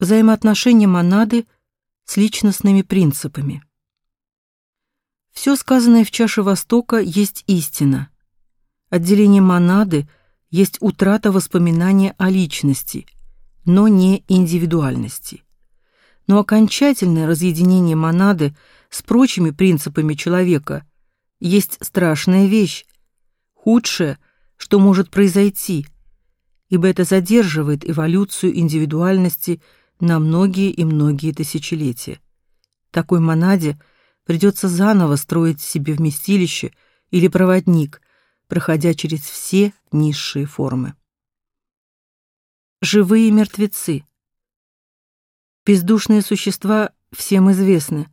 Взаимоотношения монады с личностными принципами. Все сказанное в чаше Востока есть истина. Отделение монады есть утрата воспоминания о личности, но не индивидуальности. Но окончательное разъединение монады с прочими принципами человека есть страшная вещь, худшее, что может произойти, ибо это задерживает эволюцию индивидуальности на многие и многие тысячелетия. Такой монаде придется заново строить себе вместилище или проводник, проходя через все низшие формы. Живые мертвецы. Бездушные существа всем известны.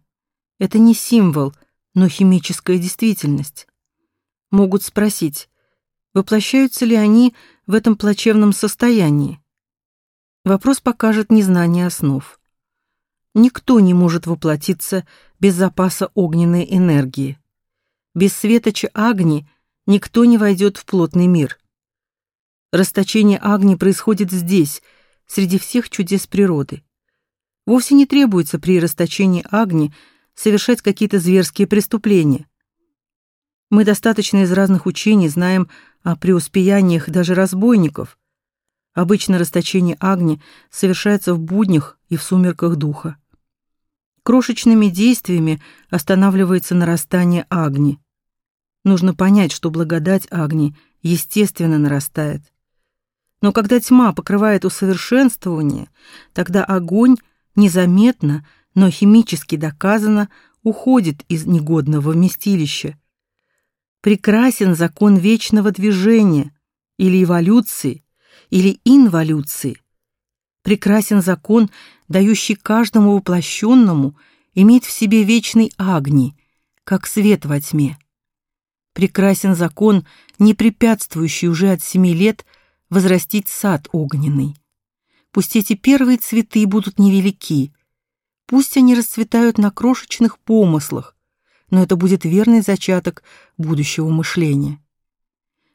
Это не символ, но химическая действительность. Могут спросить, воплощаются ли они в этом плачевном состоянии? Вопрос покажет незнание основ. Никто не может воплотиться без запаса огненной энергии. Без светоча Агни никто не войдет в плотный мир. Расточение Агни происходит здесь, среди всех чудес природы. Вовсе не требуется при расточении Агни совершать какие-то зверские преступления. Мы достаточно из разных учений знаем о преуспеяниях даже разбойников. Обычно расточение Агни совершается в буднях и в сумерках духа. Крошечными действиями останавливается нарастание Агни. Нужно понять, что благодать Агни естественно нарастает. Но когда тьма покрывает усовершенствование, тогда огонь незаметно, но химически доказано уходит из негодного вместилища. Прекрасен закон вечного движения или эволюции, или инволюции. Прекрасен закон, дающий каждому воплощенному иметь в себе вечный огни, как свет во тьме. Прекрасен закон, не препятствующий уже от семи лет возрастить сад огненный. Пусть эти первые цветы будут невелики, пусть они расцветают на крошечных помыслах, но это будет верный зачаток будущего мышления.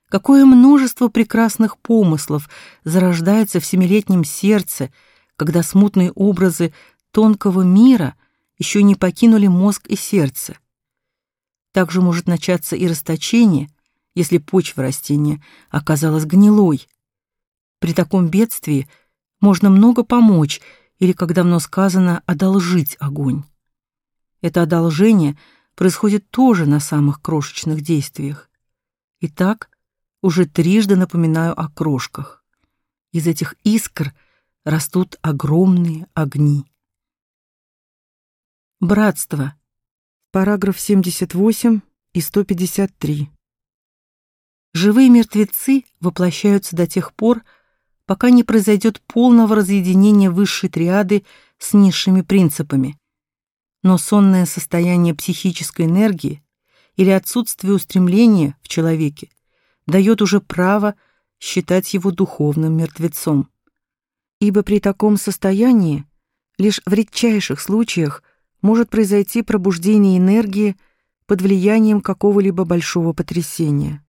Какое множество прекрасных помыслов зарождается в семилетнем сердце, когда смутные образы тонкого мира еще не покинули мозг и сердце. Также может начаться и расточение, если почва растения оказалась гнилой. При таком бедствии можно много помочь или, как давно сказано, одолжить огонь. Это одолжение происходит тоже на самых крошечных действиях. Итак, уже трижды напоминаю о крошках. Из этих искр растут огромные огни. Братство. Параграф 78 и 153. Живые мертвецы воплощаются до тех пор, пока не произойдет полного разъединения высшей триады с низшими принципами. Но сонное состояние психической энергии или отсутствие устремления в человеке дает уже право считать его духовным мертвецом. Ибо при таком состоянии лишь в редчайших случаях может произойти пробуждение энергии под влиянием какого-либо большого потрясения.